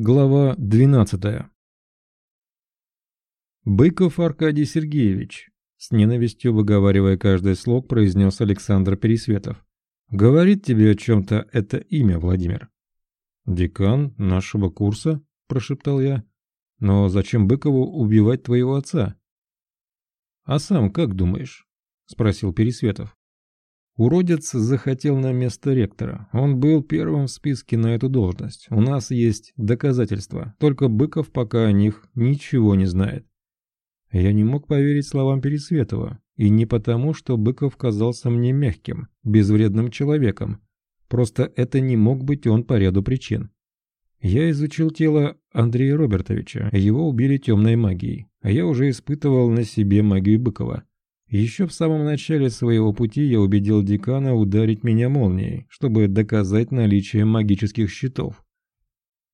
Глава 12. Быков Аркадий Сергеевич, с ненавистью выговаривая каждый слог, произнес Александр Пересветов. Говорит тебе о чем-то это имя, Владимир. Декан нашего курса, прошептал я. Но зачем Быкову убивать твоего отца? А сам как думаешь? Спросил Пересветов. Уродец захотел на место ректора. Он был первым в списке на эту должность. У нас есть доказательства, только Быков пока о них ничего не знает. Я не мог поверить словам Пересветова, и не потому, что Быков казался мне мягким, безвредным человеком. Просто это не мог быть он по ряду причин. Я изучил тело Андрея Робертовича, его убили темной магией, а я уже испытывал на себе магию Быкова. Еще в самом начале своего пути я убедил декана ударить меня молнией, чтобы доказать наличие магических щитов.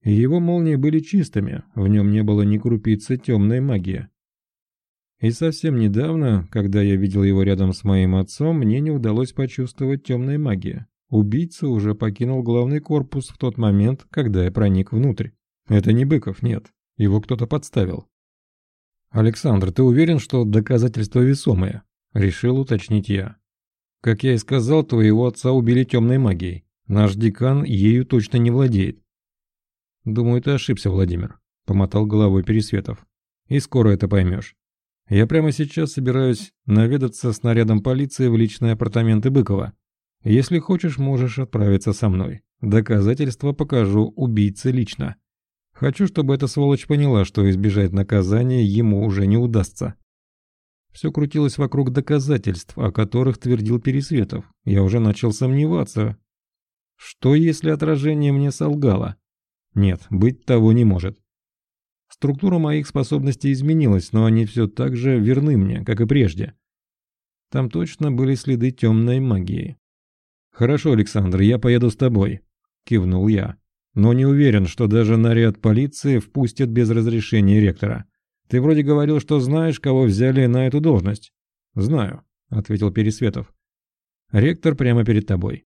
Его молнии были чистыми, в нем не было ни крупицы темной магии. И совсем недавно, когда я видел его рядом с моим отцом, мне не удалось почувствовать темной магии. Убийца уже покинул главный корпус в тот момент, когда я проник внутрь. Это не Быков, нет. Его кто-то подставил. «Александр, ты уверен, что доказательства весомые?» – решил уточнить я. «Как я и сказал, твоего отца убили темной магией. Наш декан ею точно не владеет». «Думаю, ты ошибся, Владимир», – помотал головой Пересветов. «И скоро это поймешь. Я прямо сейчас собираюсь наведаться с нарядом полиции в личные апартаменты Быкова. Если хочешь, можешь отправиться со мной. Доказательства покажу убийце лично». Хочу, чтобы эта сволочь поняла, что избежать наказания ему уже не удастся. Все крутилось вокруг доказательств, о которых твердил Пересветов. Я уже начал сомневаться. Что, если отражение мне солгало? Нет, быть того не может. Структура моих способностей изменилась, но они все так же верны мне, как и прежде. Там точно были следы темной магии. «Хорошо, Александр, я поеду с тобой», — кивнул я но не уверен, что даже наряд полиции впустят без разрешения ректора. Ты вроде говорил, что знаешь, кого взяли на эту должность. Знаю, ответил Пересветов. Ректор прямо перед тобой.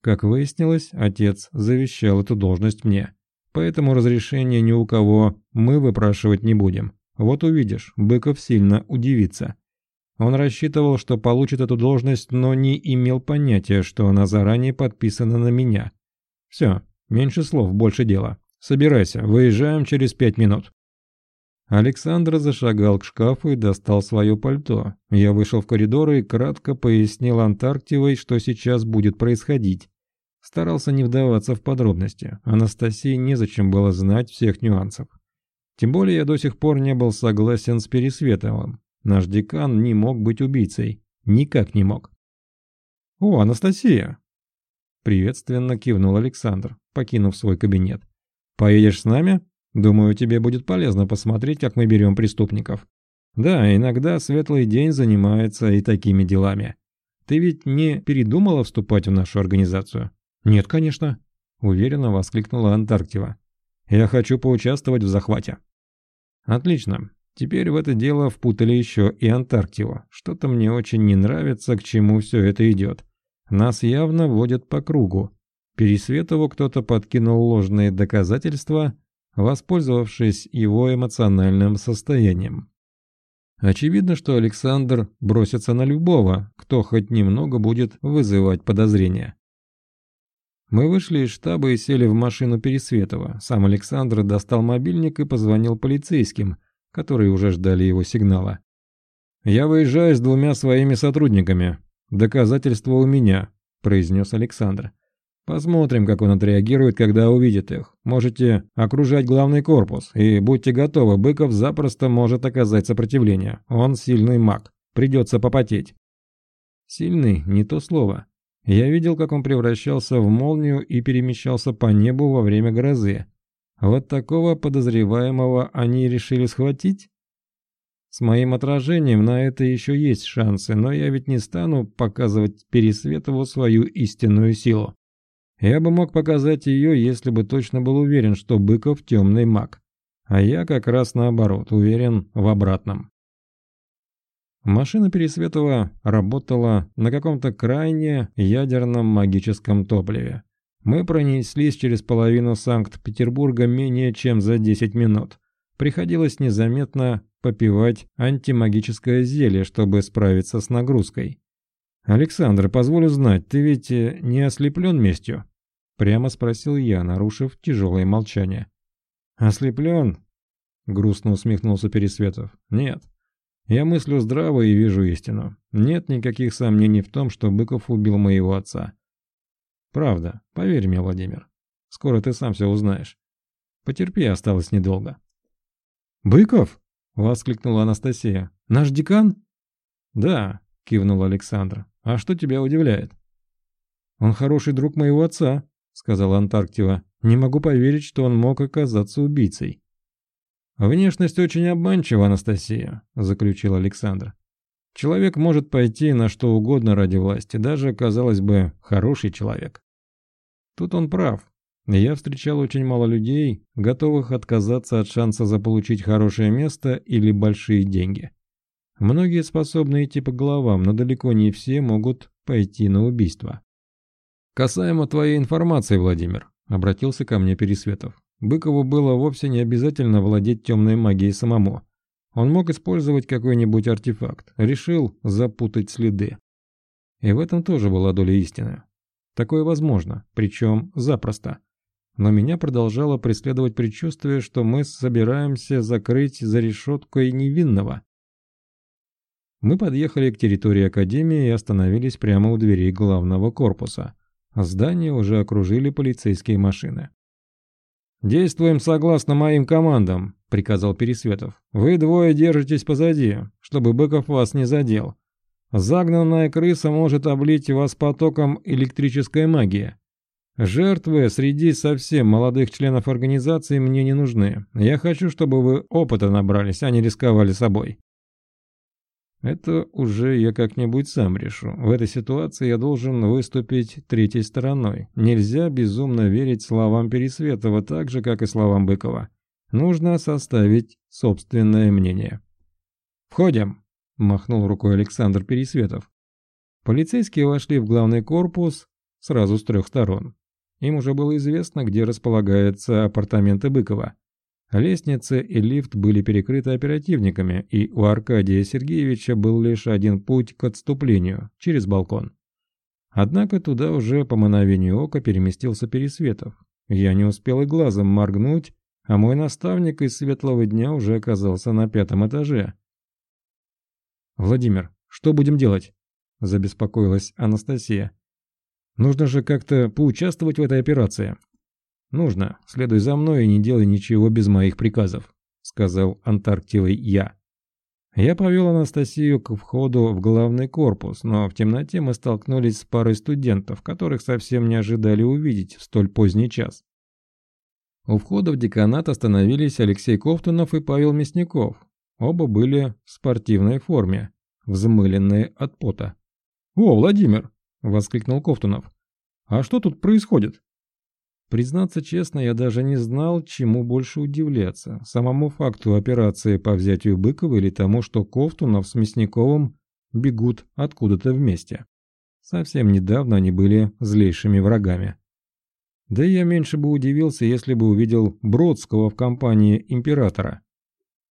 Как выяснилось, отец завещал эту должность мне. Поэтому разрешения ни у кого мы выпрашивать не будем. Вот увидишь, Быков сильно удивится. Он рассчитывал, что получит эту должность, но не имел понятия, что она заранее подписана на меня. Все, Меньше слов, больше дела. Собирайся, выезжаем через пять минут». Александр зашагал к шкафу и достал свое пальто. Я вышел в коридор и кратко пояснил Антарктивой, что сейчас будет происходить. Старался не вдаваться в подробности. Анастасии незачем было знать всех нюансов. Тем более я до сих пор не был согласен с Пересветовым. Наш декан не мог быть убийцей. Никак не мог. «О, Анастасия!» Приветственно кивнул Александр покинув свой кабинет. «Поедешь с нами? Думаю, тебе будет полезно посмотреть, как мы берем преступников. Да, иногда светлый день занимается и такими делами. Ты ведь не передумала вступать в нашу организацию?» «Нет, конечно», — уверенно воскликнула Антарктива. «Я хочу поучаствовать в захвате». «Отлично. Теперь в это дело впутали еще и Антарктиву. Что-то мне очень не нравится, к чему все это идет. Нас явно водят по кругу. Пересветову кто-то подкинул ложные доказательства, воспользовавшись его эмоциональным состоянием. Очевидно, что Александр бросится на любого, кто хоть немного будет вызывать подозрения. Мы вышли из штаба и сели в машину Пересветова. Сам Александр достал мобильник и позвонил полицейским, которые уже ждали его сигнала. «Я выезжаю с двумя своими сотрудниками. Доказательства у меня», – произнес Александр. Посмотрим, как он отреагирует, когда увидит их. Можете окружать главный корпус, и будьте готовы, Быков запросто может оказать сопротивление. Он сильный маг. Придется попотеть. Сильный – не то слово. Я видел, как он превращался в молнию и перемещался по небу во время грозы. Вот такого подозреваемого они решили схватить? С моим отражением на это еще есть шансы, но я ведь не стану показывать Пересветову свою истинную силу. Я бы мог показать ее, если бы точно был уверен, что Быков темный маг. А я как раз наоборот, уверен в обратном. Машина Пересветова работала на каком-то крайне ядерном магическом топливе. Мы пронеслись через половину Санкт-Петербурга менее чем за 10 минут. Приходилось незаметно попивать антимагическое зелье, чтобы справиться с нагрузкой. «Александр, позволю знать, ты ведь э, не ослеплен местью?» Прямо спросил я, нарушив тяжелое молчание. «Ослеплен?» Грустно усмехнулся Пересветов. «Нет. Я мыслю здраво и вижу истину. Нет никаких сомнений в том, что Быков убил моего отца. Правда, поверь мне, Владимир. Скоро ты сам все узнаешь. Потерпи, осталось недолго». «Быков?» — воскликнула Анастасия. «Наш декан?» «Да», — кивнул Александр. «А что тебя удивляет?» «Он хороший друг моего отца», — сказала Антарктива. «Не могу поверить, что он мог оказаться убийцей». «Внешность очень обманчива, Анастасия», — заключил Александр. «Человек может пойти на что угодно ради власти, даже, казалось бы, хороший человек». Тут он прав. Я встречал очень мало людей, готовых отказаться от шанса заполучить хорошее место или большие деньги. Многие способны идти по головам, но далеко не все могут пойти на убийство. «Касаемо твоей информации, Владимир», — обратился ко мне Пересветов. Быкову было вовсе не обязательно владеть темной магией самому. Он мог использовать какой-нибудь артефакт, решил запутать следы. И в этом тоже была доля истины. Такое возможно, причем запросто. Но меня продолжало преследовать предчувствие, что мы собираемся закрыть за решеткой невинного. Мы подъехали к территории Академии и остановились прямо у дверей главного корпуса. Здание уже окружили полицейские машины. «Действуем согласно моим командам», — приказал Пересветов. «Вы двое держитесь позади, чтобы Быков вас не задел. Загнанная крыса может облить вас потоком электрической магии. Жертвы среди совсем молодых членов организации мне не нужны. Я хочу, чтобы вы опыта набрались, а не рисковали собой». Это уже я как-нибудь сам решу. В этой ситуации я должен выступить третьей стороной. Нельзя безумно верить словам Пересветова так же, как и словам Быкова. Нужно составить собственное мнение. «Входим!» – махнул рукой Александр Пересветов. Полицейские вошли в главный корпус сразу с трех сторон. Им уже было известно, где располагаются апартаменты Быкова. Лестницы и лифт были перекрыты оперативниками, и у Аркадия Сергеевича был лишь один путь к отступлению – через балкон. Однако туда уже по мановению ока переместился Пересветов. Я не успел и глазом моргнуть, а мой наставник из светлого дня уже оказался на пятом этаже. «Владимир, что будем делать?» – забеспокоилась Анастасия. «Нужно же как-то поучаствовать в этой операции». «Нужно. Следуй за мной и не делай ничего без моих приказов», — сказал Антарктивой я. Я повел Анастасию к входу в главный корпус, но в темноте мы столкнулись с парой студентов, которых совсем не ожидали увидеть в столь поздний час. У входа в деканат остановились Алексей Ковтунов и Павел Мясников. Оба были в спортивной форме, взмыленные от пота. «О, Владимир!» — воскликнул Ковтунов. «А что тут происходит?» Признаться честно, я даже не знал, чему больше удивляться. Самому факту операции по взятию Быкова или тому, что Ковтунов с Мясниковым бегут откуда-то вместе. Совсем недавно они были злейшими врагами. Да я меньше бы удивился, если бы увидел Бродского в компании императора.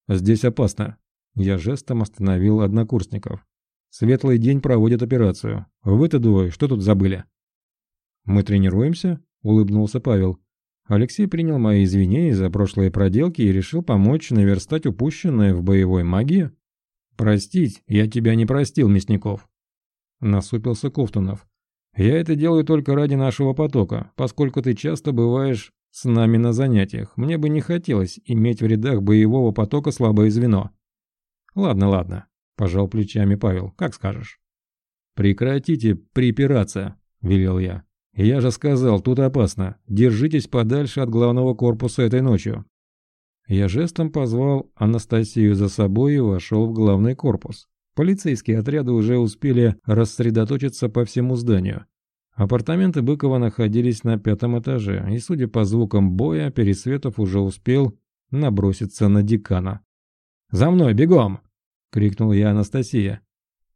«Здесь опасно». Я жестом остановил однокурсников. «Светлый день проводит операцию. Вы-то двое, что тут забыли?» «Мы тренируемся?» – улыбнулся Павел. Алексей принял мои извинения за прошлые проделки и решил помочь наверстать упущенное в боевой магии. «Простить, я тебя не простил, Мясников», – насупился Ковтунов. «Я это делаю только ради нашего потока, поскольку ты часто бываешь с нами на занятиях. Мне бы не хотелось иметь в рядах боевого потока слабое звено». «Ладно, ладно», – пожал плечами Павел, – «как скажешь». «Прекратите припираться», – велел я. «Я же сказал, тут опасно. Держитесь подальше от главного корпуса этой ночью». Я жестом позвал Анастасию за собой и вошел в главный корпус. Полицейские отряды уже успели рассредоточиться по всему зданию. Апартаменты Быкова находились на пятом этаже, и, судя по звукам боя, Пересветов уже успел наброситься на декана. «За мной, бегом!» — крикнул я Анастасия.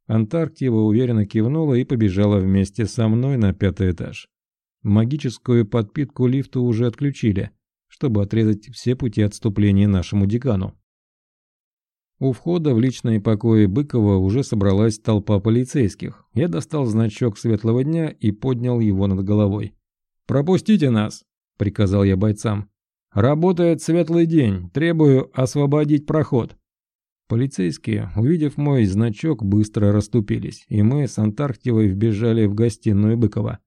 Антарктива уверенно кивнула и побежала вместе со мной на пятый этаж. магическую подпитку лифту уже отключили, чтобы отрезать все пути отступления нашему декану. У входа в личные покои Быкова уже собралась толпа полицейских. Я достал значок светлого дня и поднял его над головой. «Пропустите нас!» – приказал я бойцам. «Работает светлый день. Требую освободить проход». Полицейские, увидев мой значок, быстро расступились, и мы с Антарктивой вбежали в гостиную Быкова.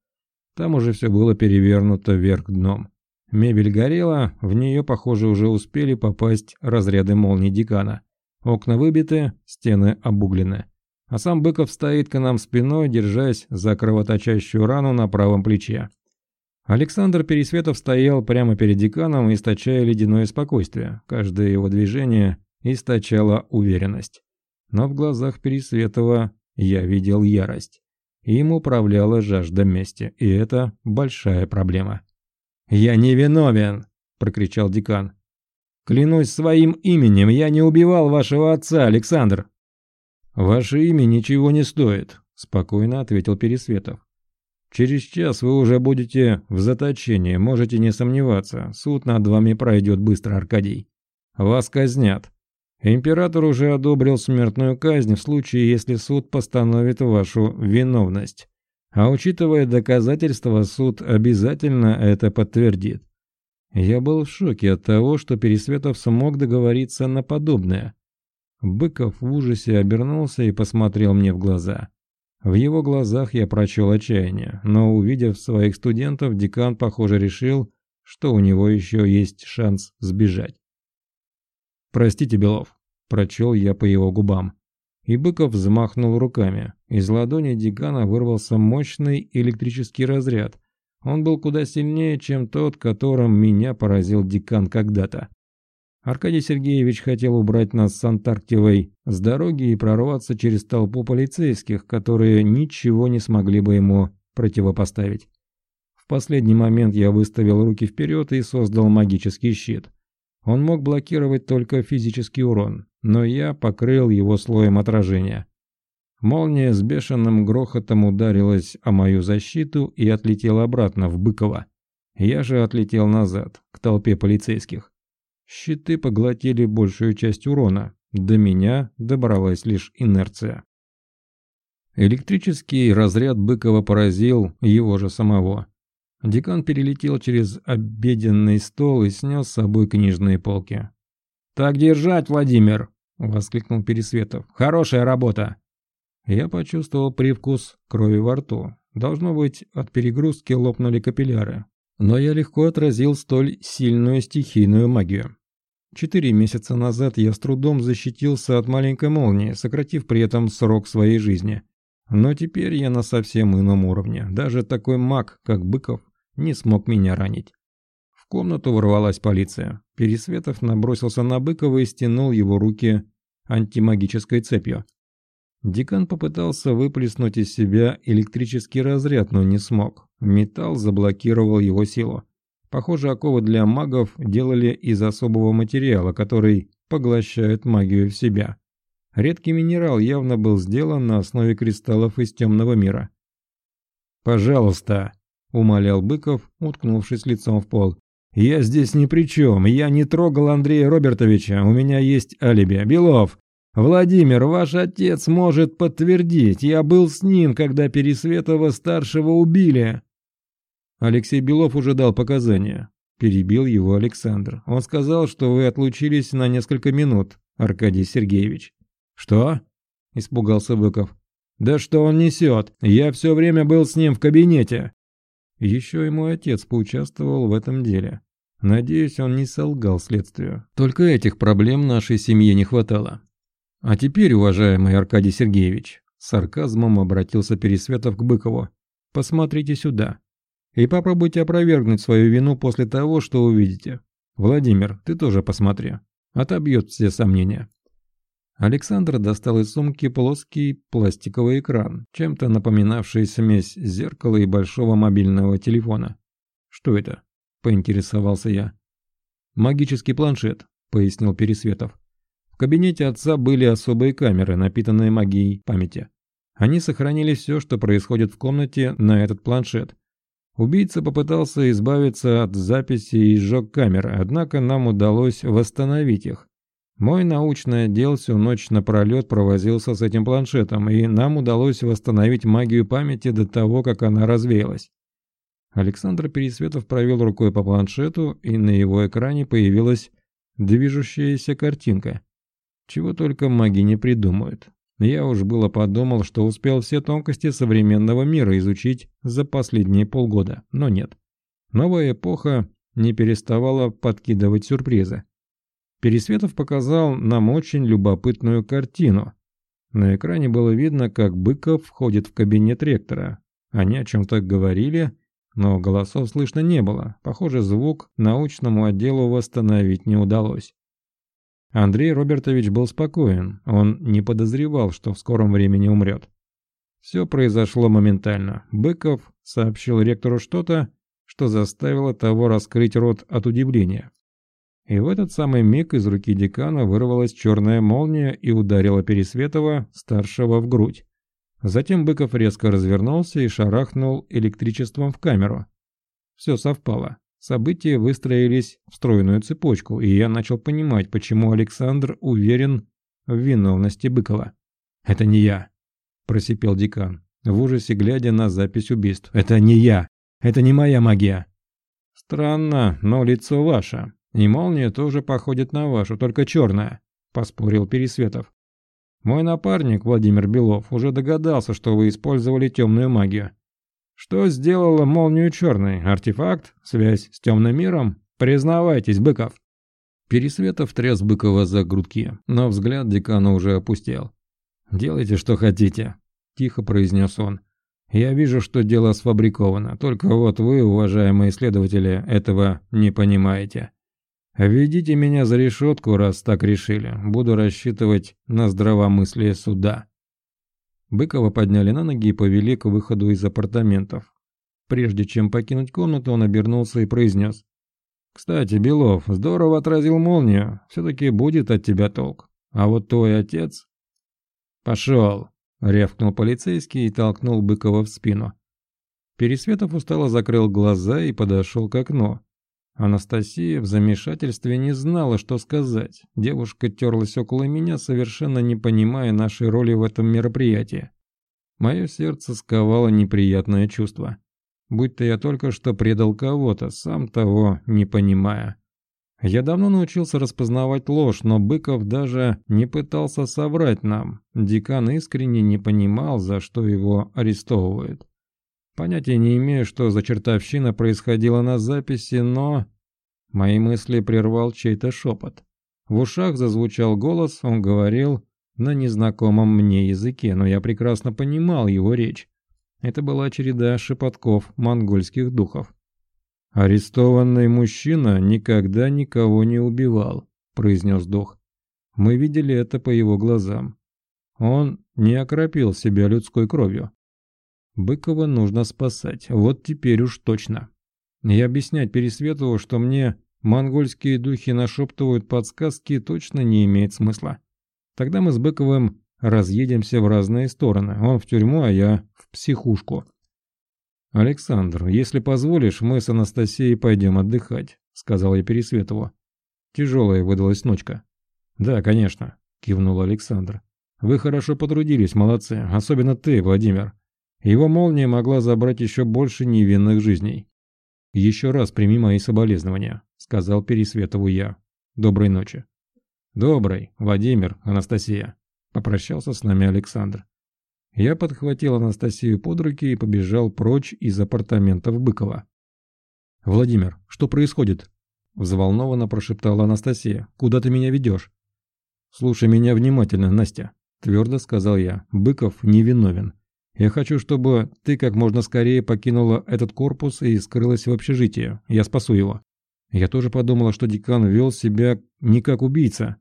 Там уже все было перевернуто вверх дном. Мебель горела, в нее, похоже, уже успели попасть разряды молний декана. Окна выбиты, стены обуглены. А сам Быков стоит к нам спиной, держась за кровоточащую рану на правом плече. Александр Пересветов стоял прямо перед деканом, источая ледяное спокойствие. Каждое его движение источало уверенность. Но в глазах Пересветова я видел ярость. Им управляла жажда мести, и это большая проблема. «Я не виновен!» – прокричал декан. Клянусь своим именем, я не убивал вашего отца, Александр. Ваше имя ничего не стоит, спокойно ответил Пересветов. Через час вы уже будете в заточении, можете не сомневаться. Суд над вами пройдет быстро, Аркадий. Вас казнят. Император уже одобрил смертную казнь в случае, если суд постановит вашу виновность. А учитывая доказательства, суд обязательно это подтвердит. Я был в шоке от того, что Пересветов смог договориться на подобное. Быков в ужасе обернулся и посмотрел мне в глаза. В его глазах я прочел отчаяние, но увидев своих студентов, декан, похоже, решил, что у него еще есть шанс сбежать. «Простите, Белов», – прочел я по его губам. И Быков взмахнул руками. Из ладони декана вырвался мощный электрический разряд – он был куда сильнее, чем тот, которым меня поразил декан когда-то. Аркадий Сергеевич хотел убрать нас с Антарктивой с дороги и прорваться через толпу полицейских, которые ничего не смогли бы ему противопоставить. В последний момент я выставил руки вперед и создал магический щит. Он мог блокировать только физический урон, но я покрыл его слоем отражения. Молния с бешеным грохотом ударилась о мою защиту и отлетела обратно в Быково. Я же отлетел назад, к толпе полицейских. Щиты поглотили большую часть урона, до меня добралась лишь инерция. Электрический разряд Быкова поразил его же самого. Декан перелетел через обеденный стол и снес с собой книжные полки. «Так держать, Владимир!» — воскликнул Пересветов. «Хорошая работа!» Я почувствовал привкус крови во рту. Должно быть, от перегрузки лопнули капилляры. Но я легко отразил столь сильную стихийную магию. Четыре месяца назад я с трудом защитился от маленькой молнии, сократив при этом срок своей жизни. Но теперь я на совсем ином уровне. Даже такой маг, как Быков, не смог меня ранить. В комнату ворвалась полиция. Пересветов набросился на Быкова и стянул его руки антимагической цепью. Декан попытался выплеснуть из себя электрический разряд, но не смог. Металл заблокировал его силу. Похоже, оковы для магов делали из особого материала, который поглощает магию в себя. Редкий минерал явно был сделан на основе кристаллов из темного мира. «Пожалуйста», — умолял Быков, уткнувшись лицом в пол. «Я здесь ни при чем. Я не трогал Андрея Робертовича. У меня есть алиби. Белов, «Владимир, ваш отец может подтвердить. Я был с ним, когда Пересветова-старшего убили». Алексей Белов уже дал показания. Перебил его Александр. Он сказал, что вы отлучились на несколько минут, Аркадий Сергеевич. «Что?» – испугался Быков. «Да что он несет? Я все время был с ним в кабинете». Еще и мой отец поучаствовал в этом деле. Надеюсь, он не солгал следствию. Только этих проблем нашей семье не хватало. А теперь, уважаемый Аркадий Сергеевич, с сарказмом обратился Пересветов к Быкову, посмотрите сюда и попробуйте опровергнуть свою вину после того, что увидите. Владимир, ты тоже посмотри. Отобьет все сомнения. Александр достал из сумки плоский пластиковый экран, чем-то напоминавший смесь зеркала и большого мобильного телефона. «Что это?» – поинтересовался я. «Магический планшет», – пояснил Пересветов. В кабинете отца были особые камеры, напитанные магией памяти. Они сохранили все, что происходит в комнате на этот планшет. Убийца попытался избавиться от записи и сжег камеры, однако нам удалось восстановить их. Мой научный отдел всю ночь напролет провозился с этим планшетом, и нам удалось восстановить магию памяти до того, как она развеялась. Александр Пересветов провел рукой по планшету, и на его экране появилась движущаяся картинка. Чего только маги не придумают. Я уж было подумал, что успел все тонкости современного мира изучить за последние полгода, но нет. Новая эпоха не переставала подкидывать сюрпризы. Пересветов показал нам очень любопытную картину. На экране было видно, как Быков входит в кабинет ректора. Они о чем-то говорили, но голосов слышно не было. Похоже, звук научному отделу восстановить не удалось. Андрей Робертович был спокоен, он не подозревал, что в скором времени умрет. Все произошло моментально. Быков сообщил ректору что-то, что заставило того раскрыть рот от удивления. И в этот самый миг из руки декана вырвалась черная молния и ударила Пересветова, старшего, в грудь. Затем Быков резко развернулся и шарахнул электричеством в камеру. Все совпало. События выстроились в стройную цепочку, и я начал понимать, почему Александр уверен в виновности Быкова. «Это не я», – просипел декан, в ужасе глядя на запись убийств. «Это не я! Это не моя магия!» «Странно, но лицо ваше. И молния тоже походит на вашу, только черная», – поспорил Пересветов. «Мой напарник, Владимир Белов, уже догадался, что вы использовали темную магию. Что сделало молнию черной? Артефакт? Связь с темным миром? Признавайтесь, Быков!» Пересветов тряс Быкова за грудки, но взгляд декана уже опустел. «Делайте, что хотите», – тихо произнес он. «Я вижу, что дело сфабриковано, только вот вы, уважаемые следователи, этого не понимаете. Введите меня за решетку, раз так решили. Буду рассчитывать на здравомыслие суда». Быкова подняли на ноги и повели к выходу из апартаментов. Прежде чем покинуть комнату, он обернулся и произнес. «Кстати, Белов, здорово отразил молнию. Все-таки будет от тебя толк. А вот твой отец...» «Пошел!» — рявкнул полицейский и толкнул Быкова в спину. Пересветов устало закрыл глаза и подошел к окну. Анастасия в замешательстве не знала, что сказать. Девушка терлась около меня, совершенно не понимая нашей роли в этом мероприятии. Мое сердце сковало неприятное чувство. Будь-то я только что предал кого-то, сам того не понимая. Я давно научился распознавать ложь, но Быков даже не пытался соврать нам. Декан искренне не понимал, за что его арестовывают. Понятия не имею, что за чертовщина происходила на записи, но... Мои мысли прервал чей-то шепот. В ушах зазвучал голос, он говорил на незнакомом мне языке, но я прекрасно понимал его речь. Это была череда шепотков монгольских духов. «Арестованный мужчина никогда никого не убивал», — произнес дух. Мы видели это по его глазам. Он не окропил себя людской кровью. Быкова нужно спасать, вот теперь уж точно. И объяснять Пересветову, что мне монгольские духи нашептывают подсказки, точно не имеет смысла. Тогда мы с Быковым разъедемся в разные стороны. Он в тюрьму, а я в психушку. «Александр, если позволишь, мы с Анастасией пойдем отдыхать», — сказал я Пересветову. Тяжелая выдалась ночка. «Да, конечно», — кивнул Александр. «Вы хорошо потрудились, молодцы, особенно ты, Владимир. Его молния могла забрать еще больше невинных жизней. «Еще раз прими мои соболезнования», — сказал Пересветову я. «Доброй ночи». «Доброй, Владимир, Анастасия», — попрощался с нами Александр. Я подхватил Анастасию под руки и побежал прочь из апартаментов Быкова. «Владимир, что происходит?» — взволнованно прошептала Анастасия. «Куда ты меня ведешь?» «Слушай меня внимательно, Настя», — твердо сказал я. «Быков невиновен. Я хочу, чтобы ты как можно скорее покинула этот корпус и скрылась в общежитии. Я спасу его. Я тоже подумала, что декан вел себя не как убийца.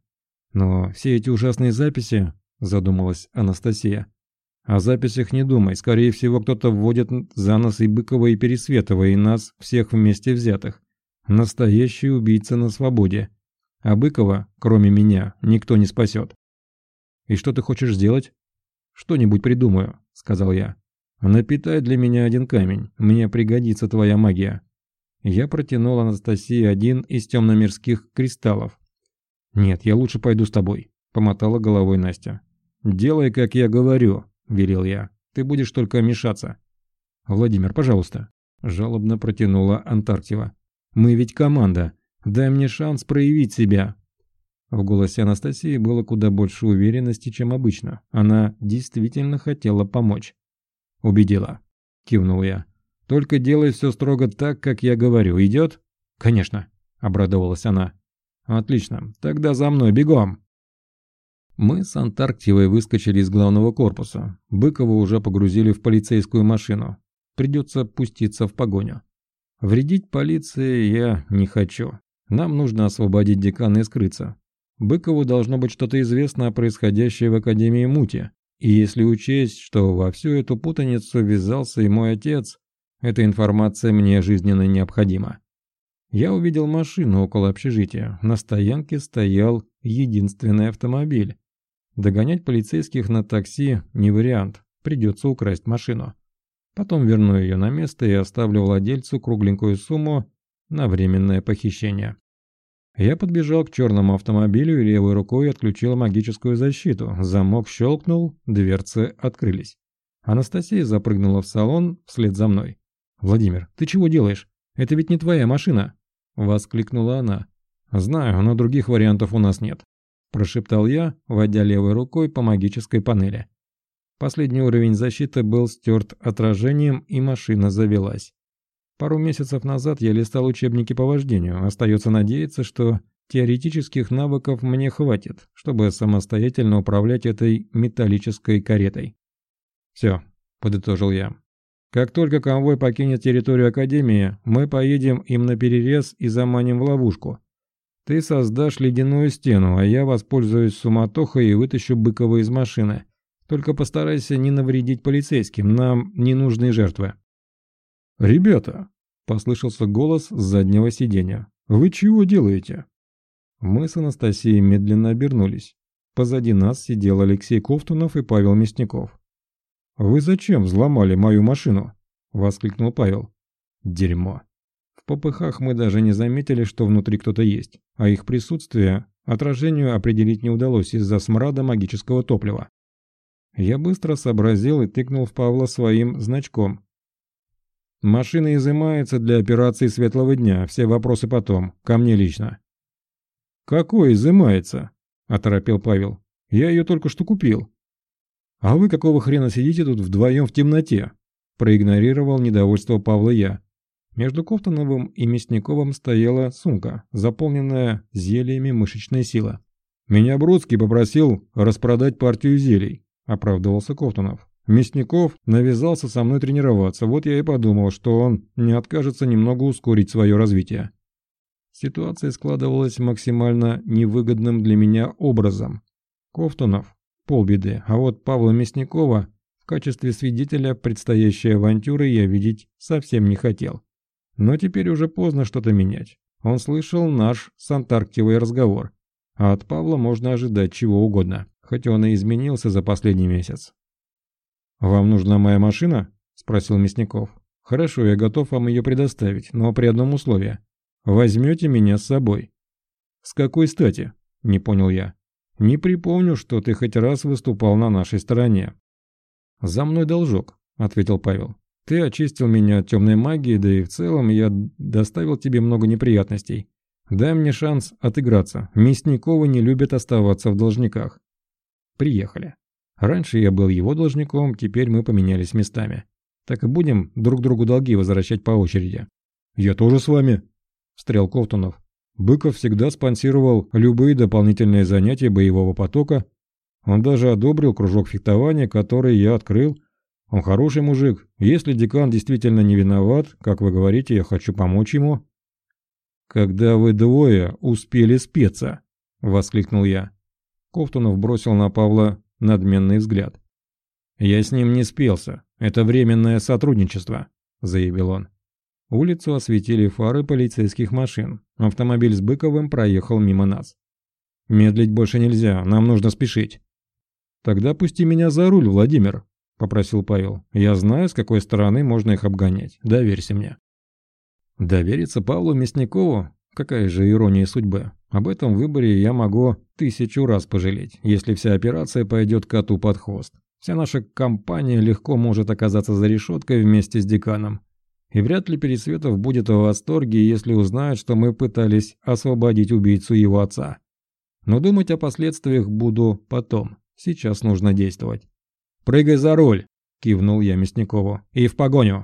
Но все эти ужасные записи, задумалась Анастасия. О записях не думай. Скорее всего, кто-то вводит за нас и Быкова, и Пересветова, и нас всех вместе взятых. Настоящий убийца на свободе. А Быкова, кроме меня, никто не спасет. И что ты хочешь сделать? Что-нибудь придумаю сказал я. Напитай для меня один камень, мне пригодится твоя магия». Я протянул Анастасии один из темномирских кристаллов. «Нет, я лучше пойду с тобой», — помотала головой Настя. «Делай, как я говорю», — велел я. «Ты будешь только мешаться». «Владимир, пожалуйста», — жалобно протянула Антарктива. «Мы ведь команда. Дай мне шанс проявить себя». В голосе Анастасии было куда больше уверенности, чем обычно. Она действительно хотела помочь. «Убедила», — кивнул я. «Только делай все строго так, как я говорю. Идет?» «Конечно», — обрадовалась она. «Отлично. Тогда за мной, бегом!» Мы с Антарктивой выскочили из главного корпуса. Быкова уже погрузили в полицейскую машину. Придется пуститься в погоню. Вредить полиции я не хочу. Нам нужно освободить декана и скрыться. Быкову должно быть что-то известно о происходящей в Академии Мути. И если учесть, что во всю эту путаницу ввязался и мой отец, эта информация мне жизненно необходима. Я увидел машину около общежития. На стоянке стоял единственный автомобиль. Догонять полицейских на такси не вариант, придется украсть машину. Потом верну ее на место и оставлю владельцу кругленькую сумму на временное похищение. Я подбежал к черному автомобилю и левой рукой отключил магическую защиту. Замок щелкнул, дверцы открылись. Анастасия запрыгнула в салон вслед за мной. «Владимир, ты чего делаешь? Это ведь не твоя машина!» Воскликнула она. «Знаю, но других вариантов у нас нет. – прошептал я, водя левой рукой по магической панели. Последний уровень защиты был стерт отражением, и машина завелась. Пару месяцев назад я листал учебники по вождению. Остается надеяться, что теоретических навыков мне хватит, чтобы самостоятельно управлять этой металлической каретой. «Все», – подытожил я. «Как только конвой покинет территорию Академии, мы поедем им на перерез и заманим в ловушку. Ты создашь ледяную стену, а я воспользуюсь суматохой и вытащу Быкова из машины. Только постарайся не навредить полицейским, нам не нужны жертвы». «Ребята!» – послышался голос с заднего сиденья. «Вы чего делаете?» Мы с Анастасией медленно обернулись. Позади нас сидел Алексей Ковтунов и Павел Мясников. «Вы зачем взломали мою машину?» – воскликнул Павел. «Дерьмо попыхах мы даже не заметили, что внутри кто-то есть, а их присутствие отражению определить не удалось из-за смрада магического топлива. Я быстро сообразил и тыкнул в Павла своим значком. «Машина изымается для операции светлого дня, все вопросы потом, ко мне лично». «Какой изымается?» – оторопел Павел. «Я ее только что купил». «А вы какого хрена сидите тут вдвоем в темноте?» – проигнорировал недовольство Павла я. Между Кофтоновым и Мясниковым стояла сумка, заполненная зельями мышечной силы. «Меня Бродский попросил распродать партию зелий», – оправдывался Кофтонов. Мясников навязался со мной тренироваться, вот я и подумал, что он не откажется немного ускорить свое развитие. Ситуация складывалась максимально невыгодным для меня образом. Кофтонов – полбеды, а вот Павла Мясникова в качестве свидетеля предстоящей авантюры я видеть совсем не хотел. Но теперь уже поздно что-то менять. Он слышал наш с Антарктивой разговор. А от Павла можно ожидать чего угодно, хоть он и изменился за последний месяц. «Вам нужна моя машина?» – спросил Мясников. «Хорошо, я готов вам ее предоставить, но при одном условии. Возьмете меня с собой». «С какой стати?» – не понял я. «Не припомню, что ты хоть раз выступал на нашей стороне». «За мной должок», – ответил Павел. Ты очистил меня от темной магии, да и в целом я доставил тебе много неприятностей. Дай мне шанс отыграться. Мясниковы не любят оставаться в должниках. Приехали. Раньше я был его должником, теперь мы поменялись местами. Так и будем друг другу долги возвращать по очереди. Я тоже с вами, встрял Ковтунов. Быков всегда спонсировал любые дополнительные занятия боевого потока. Он даже одобрил кружок фехтования, который я открыл, он хороший мужик. Если декан действительно не виноват, как вы говорите, я хочу помочь ему». «Когда вы двое успели спеться», — воскликнул я. Ковтунов бросил на Павла надменный взгляд. «Я с ним не спелся. Это временное сотрудничество», — заявил он. Улицу осветили фары полицейских машин. Автомобиль с Быковым проехал мимо нас. «Медлить больше нельзя, нам нужно спешить». «Тогда пусти меня за руль, Владимир», — попросил Павел. «Я знаю, с какой стороны можно их обгонять. Доверься мне». Довериться Павлу Мясникову? Какая же ирония судьбы. Об этом выборе я могу тысячу раз пожалеть, если вся операция пойдет коту под хвост. Вся наша компания легко может оказаться за решеткой вместе с деканом. И вряд ли Пересветов будет в восторге, если узнает, что мы пытались освободить убийцу его отца. Но думать о последствиях буду потом. Сейчас нужно действовать. «Прыгай за руль!» – кивнул я Мясникову. «И в погоню!»